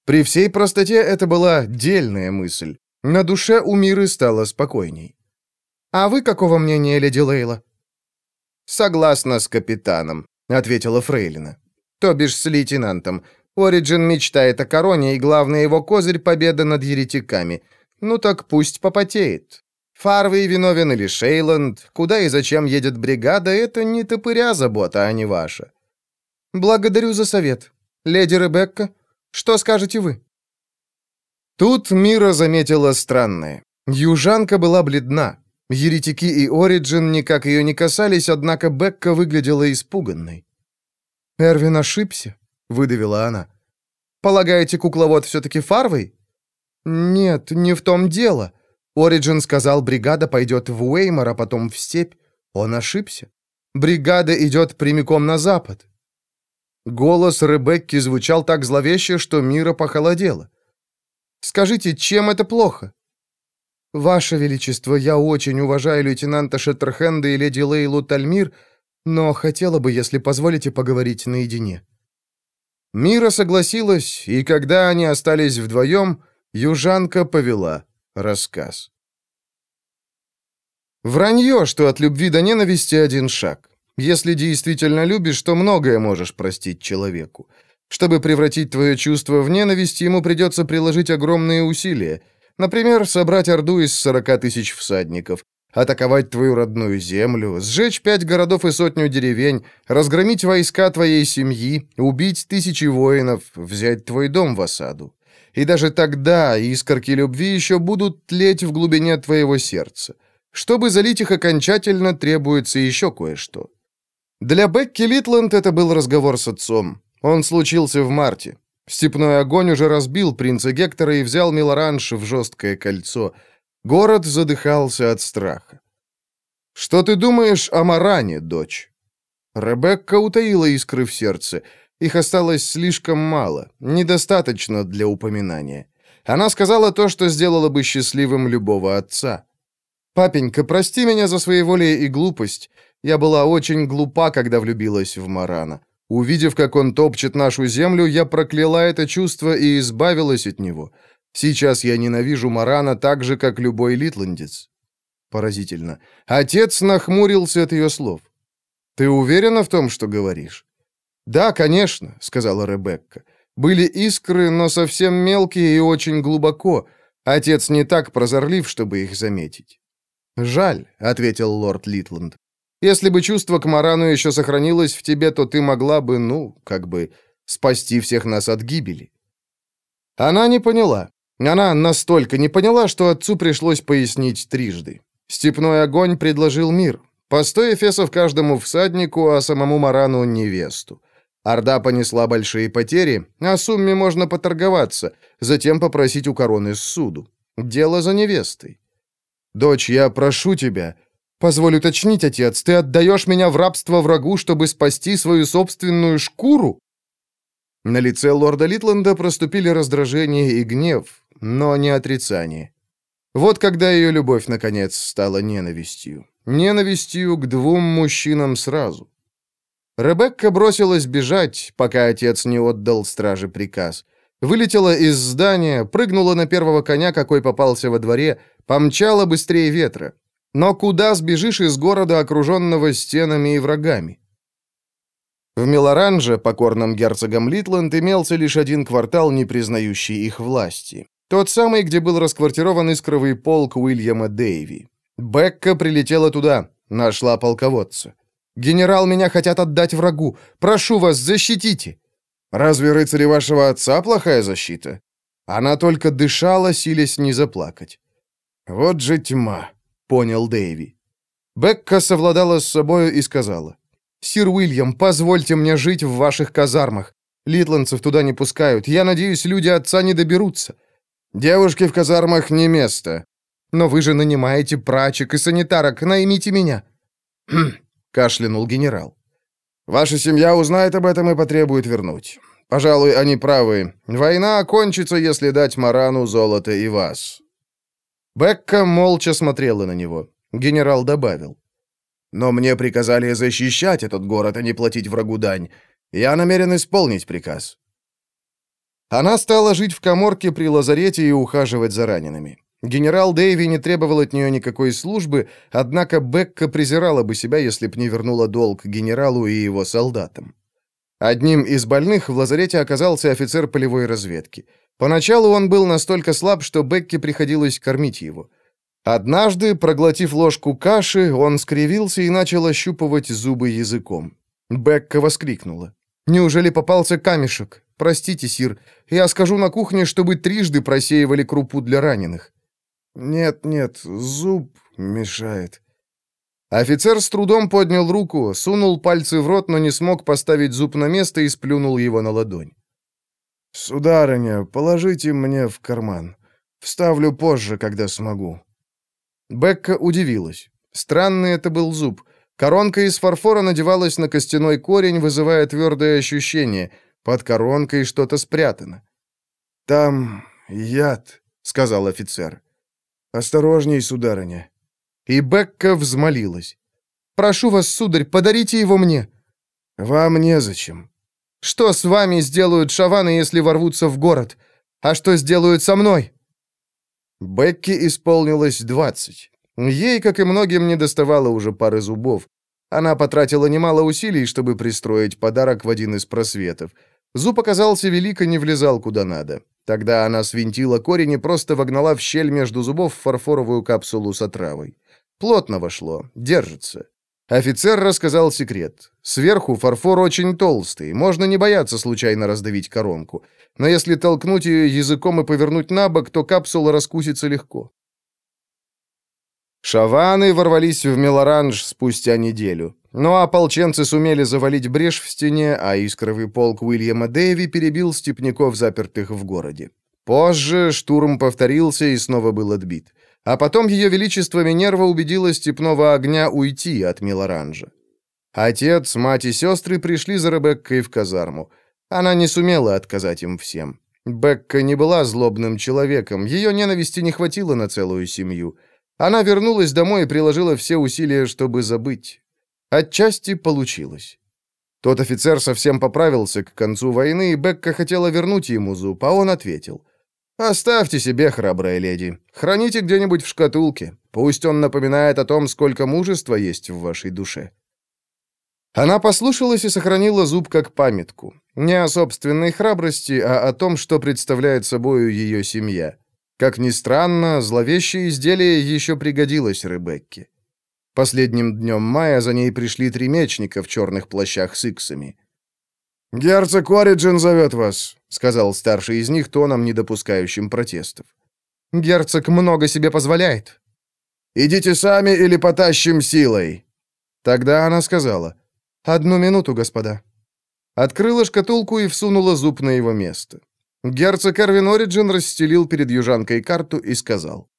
При всей простоте это была дельная мысль. На душе у Миры стало спокойней. «А вы какого мнения, леди Лейла?» «Согласна с капитаном», — ответила Фрейлина. «То бишь с лейтенантом. Ориджин мечтает о короне, и главный его козырь — победа над еретиками. Ну так пусть попотеет. Фарвей виновен или Шейланд, куда и зачем едет бригада, это не топыря забота, а не ваша. Благодарю за совет. Леди Ребекка, что скажете вы? Тут Мира заметила странное. Южанка была бледна. Еретики и Ориджин никак ее не касались, однако Бекка выглядела испуганной. «Эрвин ошибся», — выдавила она. «Полагаете, кукловод все-таки Фарвей?» «Нет, не в том дело. Ориджин сказал, бригада пойдет в Уэймор, а потом в степь. Он ошибся. Бригада идет прямиком на запад. Голос Ребекки звучал так зловеще, что Мира похолодела. «Скажите, чем это плохо?» «Ваше Величество, я очень уважаю лейтенанта Шеттерхенда и леди Лейлу Тальмир, но хотела бы, если позволите, поговорить наедине». Мира согласилась, и когда они остались вдвоем, южанка повела рассказ. Вранье, что от любви до ненависти один шаг. Если действительно любишь, то многое можешь простить человеку. Чтобы превратить твое чувство в ненависть, ему придется приложить огромные усилия. Например, собрать орду из 40 тысяч всадников, атаковать твою родную землю, сжечь пять городов и сотню деревень, разгромить войска твоей семьи, убить тысячи воинов, взять твой дом в осаду. И даже тогда искорки любви еще будут тлеть в глубине твоего сердца. Чтобы залить их окончательно, требуется еще кое-что. Для Бекки Литланд это был разговор с отцом. Он случился в марте. Степной огонь уже разбил принца Гектора и взял Милоранж в жесткое кольцо. Город задыхался от страха. «Что ты думаешь о Маране, дочь?» Ребекка утаила искры в сердце — их осталось слишком мало, недостаточно для упоминания. Она сказала то, что сделала бы счастливым любого отца. «Папенька, прости меня за своеволие и глупость. Я была очень глупа, когда влюбилась в Марана. Увидев, как он топчет нашу землю, я прокляла это чувство и избавилась от него. Сейчас я ненавижу Марана так же, как любой литландец». Поразительно. Отец нахмурился от ее слов. «Ты уверена в том, что говоришь?» «Да, конечно», — сказала Ребекка. «Были искры, но совсем мелкие и очень глубоко. Отец не так прозорлив, чтобы их заметить». «Жаль», — ответил лорд Литланд. «Если бы чувство к Марану еще сохранилось в тебе, то ты могла бы, ну, как бы, спасти всех нас от гибели». Она не поняла. Она настолько не поняла, что отцу пришлось пояснить трижды. Степной огонь предложил мир. По сто эфесов каждому всаднику, а самому Марану — невесту. Орда понесла большие потери, о сумме можно поторговаться, затем попросить у короны суду. Дело за невестой. «Дочь, я прошу тебя. Позволь уточнить, отец, ты отдаешь меня в рабство врагу, чтобы спасти свою собственную шкуру?» На лице лорда Литленда проступили раздражение и гнев, но не отрицание. Вот когда ее любовь, наконец, стала ненавистью. Ненавистью к двум мужчинам сразу. Ребекка бросилась бежать, пока отец не отдал страже приказ. Вылетела из здания, прыгнула на первого коня, какой попался во дворе, помчала быстрее ветра. Но куда сбежишь из города, окруженного стенами и врагами? В Мелоранже, покорном герцогом Литланд, имелся лишь один квартал, не признающий их власти. Тот самый, где был расквартирован искровый полк Уильяма Дэйви. Бекка прилетела туда, нашла полководца. «Генерал, меня хотят отдать врагу. Прошу вас, защитите!» «Разве рыцари вашего отца плохая защита?» Она только дышала, силясь не заплакать. «Вот же тьма», — понял Дэйви. Бекка совладала с собою и сказала. «Сир Уильям, позвольте мне жить в ваших казармах. Литландцев туда не пускают. Я надеюсь, люди отца не доберутся». «Девушки в казармах не место». «Но вы же нанимаете прачек и санитарок. Наймите меня». «Хм», — кашлянул генерал. «Ваша семья узнает об этом и потребует вернуть. Пожалуй, они правы. Война окончится, если дать Марану золото и вас». Бекка молча смотрела на него. Генерал добавил. «Но мне приказали защищать этот город, а не платить врагу дань. Я намерен исполнить приказ». Она стала жить в коморке при лазарете и ухаживать за ранеными. Генерал Дэйви не требовал от нее никакой службы, однако Бекка презирала бы себя, если б не вернула долг генералу и его солдатам. Одним из больных в лазарете оказался офицер полевой разведки. Поначалу он был настолько слаб, что Бекке приходилось кормить его. Однажды, проглотив ложку каши, он скривился и начал ощупывать зубы языком. Бекка воскликнула. «Неужели попался камешек? Простите, сир, я скажу на кухне, чтобы трижды просеивали крупу для раненых». «Нет, нет, зуб мешает». Офицер с трудом поднял руку, сунул пальцы в рот, но не смог поставить зуб на место и сплюнул его на ладонь. «Сударыня, положите мне в карман. Вставлю позже, когда смогу». Бекка удивилась. Странный это был зуб. Коронка из фарфора надевалась на костяной корень, вызывая твердое ощущение. Под коронкой что-то спрятано. «Там яд», — сказал офицер. «Осторожней, сударыня». И Бекка взмолилась. «Прошу вас, сударь, подарите его мне». «Вам незачем». «Что с вами сделают шаваны, если ворвутся в город? А что сделают со мной?» Бекке исполнилось двадцать. Ей, как и многим, не доставало уже пары зубов. Она потратила немало усилий, чтобы пристроить подарок в один из просветов. Зуб оказался велик и не влезал куда надо. Тогда она свинтила корень и просто вогнала в щель между зубов фарфоровую капсулу с отравой. Плотно вошло, держится. Офицер рассказал секрет. Сверху фарфор очень толстый, можно не бояться случайно раздавить коронку. Но если толкнуть ее языком и повернуть на бок, то капсула раскусится легко. Шаваны ворвались в Мелоранж спустя неделю. Но ополченцы сумели завалить брешь в стене, а искровый полк Уильяма Дэви перебил степняков, запертых в городе. Позже штурм повторился и снова был отбит. А потом ее величество Минерва убедила степного огня уйти от Милоранжа. Отец, мать и сестры пришли за Ребеккой в казарму. Она не сумела отказать им всем. Бекка не была злобным человеком, ее ненависти не хватило на целую семью. Она вернулась домой и приложила все усилия, чтобы забыть. Отчасти получилось. Тот офицер совсем поправился к концу войны, и Бекка хотела вернуть ему зуб, а он ответил. «Оставьте себе, храбрая леди. Храните где-нибудь в шкатулке. Пусть он напоминает о том, сколько мужества есть в вашей душе». Она послушалась и сохранила зуб как памятку. Не о собственной храбрости, а о том, что представляет собою ее семья. Как ни странно, зловещее изделие еще пригодилось Ребекке. Последним днем мая за ней пришли три мечника в черных плащах с иксами. «Герцог Ориджин зовет вас», — сказал старший из них тоном, не допускающим протестов. «Герцог много себе позволяет». «Идите сами или потащим силой». Тогда она сказала. «Одну минуту, господа». Открыла шкатулку и всунула зуб на его место. Герцог Эрвин Ориджин расстелил перед южанкой карту и сказал.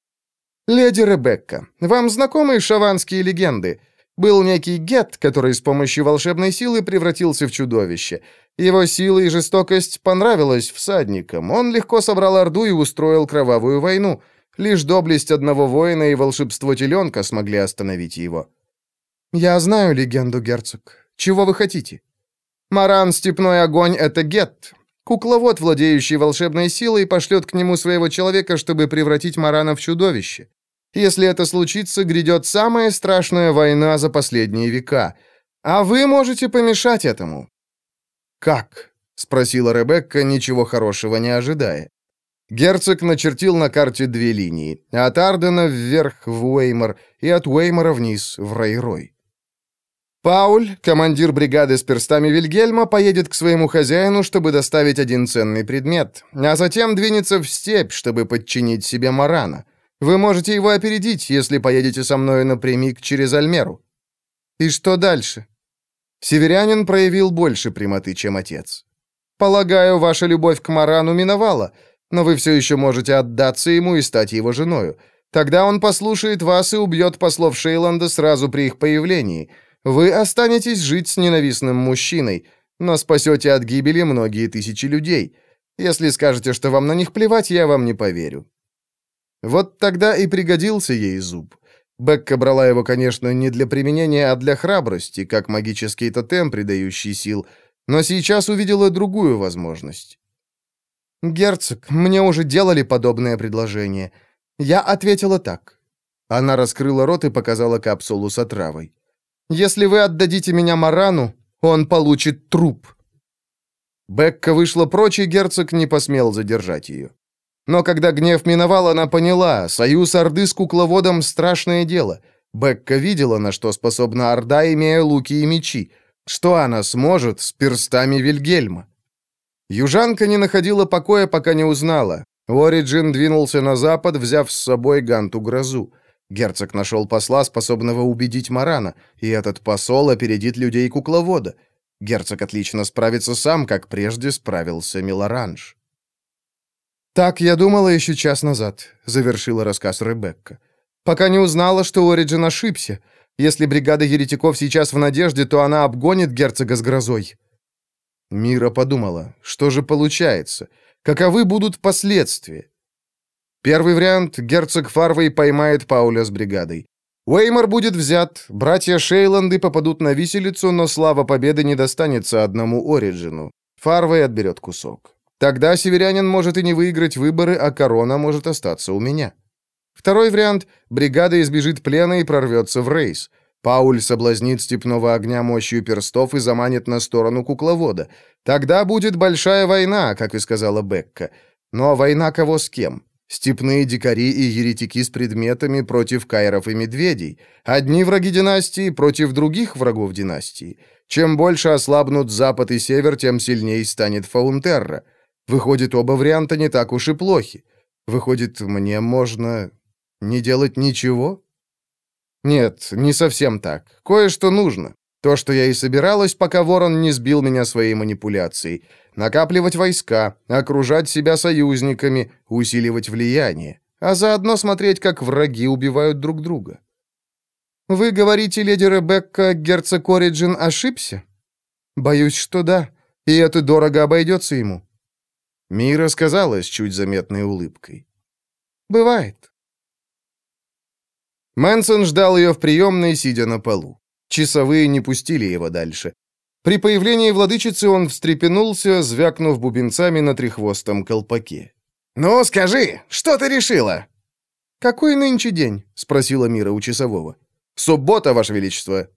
«Леди Ребекка, вам знакомы шаванские легенды? Был некий Гет, который с помощью волшебной силы превратился в чудовище. Его сила и жестокость понравилась всадникам. Он легко собрал Орду и устроил кровавую войну. Лишь доблесть одного воина и волшебство теленка смогли остановить его. «Я знаю легенду, герцог. Чего вы хотите?» «Маран, степной огонь — это Гет. Кукловод, владеющий волшебной силой, пошлет к нему своего человека, чтобы превратить Марана в чудовище. Если это случится, грядет самая страшная война за последние века. А вы можете помешать этому». «Как?» — спросила Ребекка, ничего хорошего не ожидая. Герцог начертил на карте две линии. От Ардена вверх в Уэймор и от Уэймора вниз в Рейрой. Пауль, командир бригады с перстами Вильгельма, поедет к своему хозяину, чтобы доставить один ценный предмет, а затем двинется в степь, чтобы подчинить себе Марана. Вы можете его опередить, если поедете со мной напрямик через Альмеру. И что дальше? Северянин проявил больше прямоты, чем отец. Полагаю, ваша любовь к Марану миновала, но вы все еще можете отдаться ему и стать его женою. Тогда он послушает вас и убьет послов Шейланда сразу при их появлении. Вы останетесь жить с ненавистным мужчиной, но спасете от гибели многие тысячи людей. Если скажете, что вам на них плевать, я вам не поверю. Вот тогда и пригодился ей зуб. Бекка брала его, конечно, не для применения, а для храбрости, как магический тотем, придающий сил, но сейчас увидела другую возможность. «Герцог, мне уже делали подобное предложение. Я ответила так». Она раскрыла рот и показала капсулу с отравой. «Если вы отдадите меня Марану, он получит труп». Бекка вышла прочь, и герцог не посмел задержать ее. Но когда гнев миновал, она поняла, союз Орды с кукловодом — страшное дело. Бекка видела, на что способна Орда, имея луки и мечи. Что она сможет с перстами Вильгельма? Южанка не находила покоя, пока не узнала. Ориджин двинулся на запад, взяв с собой Ганту Грозу. Герцог нашел посла, способного убедить Марана, и этот посол опередит людей кукловода. Герцог отлично справится сам, как прежде справился Милоранж. «Так я думала еще час назад», — завершила рассказ Ребекка. «Пока не узнала, что Ориджин ошибся. Если бригада еретиков сейчас в надежде, то она обгонит герцога с грозой». Мира подумала, что же получается? Каковы будут последствия? Первый вариант — герцог Фарвей поймает Пауля с бригадой. Уэймор будет взят, братья Шейланды попадут на виселицу, но слава победы не достанется одному Ориджину. Фарвей отберет кусок. Тогда северянин может и не выиграть выборы, а корона может остаться у меня. Второй вариант — бригада избежит плена и прорвется в рейс. Пауль соблазнит степного огня мощью перстов и заманит на сторону кукловода. Тогда будет большая война, как и сказала Бекка. Но война кого с кем? Степные дикари и еретики с предметами против кайров и медведей. Одни враги династии против других врагов династии. Чем больше ослабнут запад и север, тем сильнее станет Фаунтерра. Выходит, оба варианта не так уж и плохи. Выходит, мне можно не делать ничего? Нет, не совсем так. Кое-что нужно. То, что я и собиралась, пока Ворон не сбил меня своей манипуляцией. Накапливать войска, окружать себя союзниками, усиливать влияние, а заодно смотреть, как враги убивают друг друга. Вы говорите, леди Ребекка, герцог Ориджин ошибся? Боюсь, что да, и это дорого обойдется ему. Мира сказала с чуть заметной улыбкой. «Бывает». Мэнсон ждал ее в приемной, сидя на полу. Часовые не пустили его дальше. При появлении владычицы он встрепенулся, звякнув бубенцами на треххвостом колпаке. «Ну, скажи, что ты решила?» «Какой нынче день?» — спросила Мира у часового. «Суббота, Ваше Величество».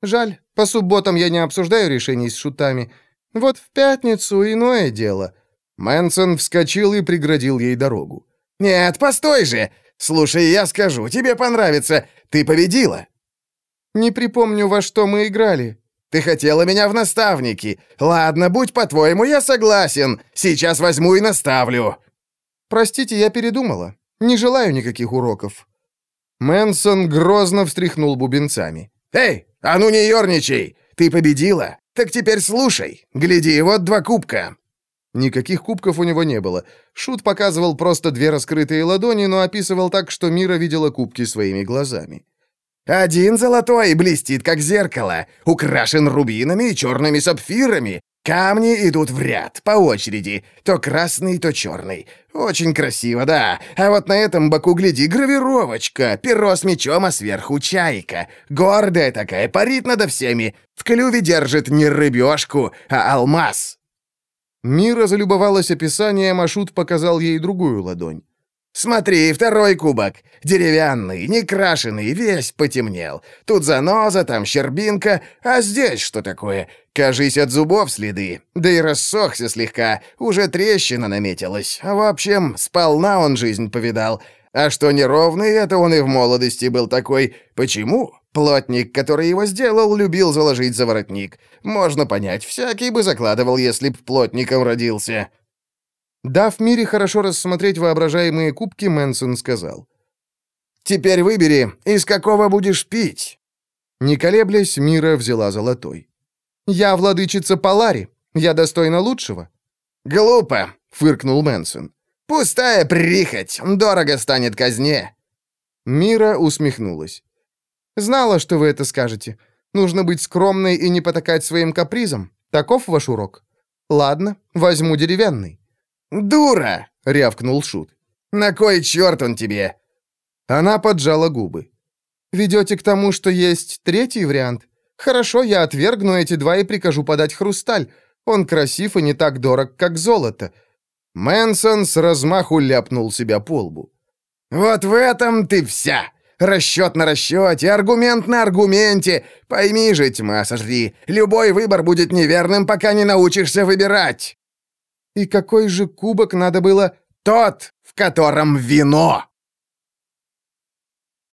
«Жаль, по субботам я не обсуждаю решений с шутами. Вот в пятницу иное дело. Мэнсон вскочил и преградил ей дорогу. «Нет, постой же! Слушай, я скажу, тебе понравится. Ты победила!» «Не припомню, во что мы играли». Ты хотела меня в наставники. Ладно, будь по-твоему, я согласен. Сейчас возьму и наставлю». «Простите, я передумала. Не желаю никаких уроков». Мэнсон грозно встряхнул бубенцами. «Эй, а ну не ерничай! Ты победила? Так теперь слушай. Гляди, вот два кубка». Никаких кубков у него не было. Шут показывал просто две раскрытые ладони, но описывал так, что Мира видела кубки своими глазами. Один золотой блестит, как зеркало, украшен рубинами и черными сапфирами. Камни идут в ряд, по очереди, то красный, то черный. Очень красиво, да. А вот на этом боку, гляди, гравировочка, перо с мечом, а сверху чайка. Гордая такая, парит над всеми. В клюве держит не рыбешку, а алмаз. Мира залюбовалась описанием, а Шут показал ей другую ладонь. «Смотри, второй кубок. Деревянный, некрашенный, весь потемнел. Тут заноза, там щербинка. А здесь что такое? Кажись, от зубов следы. Да и рассохся слегка. Уже трещина наметилась. В общем, сполна он жизнь повидал. А что неровный, это он и в молодости был такой. Почему? Плотник, который его сделал, любил заложить за воротник. Можно понять, всякий бы закладывал, если б плотником родился». Дав Мире хорошо рассмотреть воображаемые кубки, Мэнсон сказал. «Теперь выбери, из какого будешь пить?» Не колеблясь, Мира взяла золотой. «Я владычица Полари. Я достойна лучшего». «Глупо», — фыркнул Мэнсон. «Пустая прихоть. Дорого станет казне». Мира усмехнулась. «Знала, что вы это скажете. Нужно быть скромной и не потакать своим капризом. Таков ваш урок. Ладно, возьму деревянный». «Дура!» — рявкнул Шут. «На кой черт он тебе?» Она поджала губы. «Ведете к тому, что есть третий вариант? Хорошо, я отвергну эти два и прикажу подать хрусталь. Он красив и не так дорог, как золото». Мэнсон с размаху ляпнул себя по лбу. «Вот в этом ты вся! Расчет на расчете, аргумент на аргументе. Пойми же, тьма сожри, любой выбор будет неверным, пока не научишься выбирать». И какой же кубок надо было? Тот, в котором вино.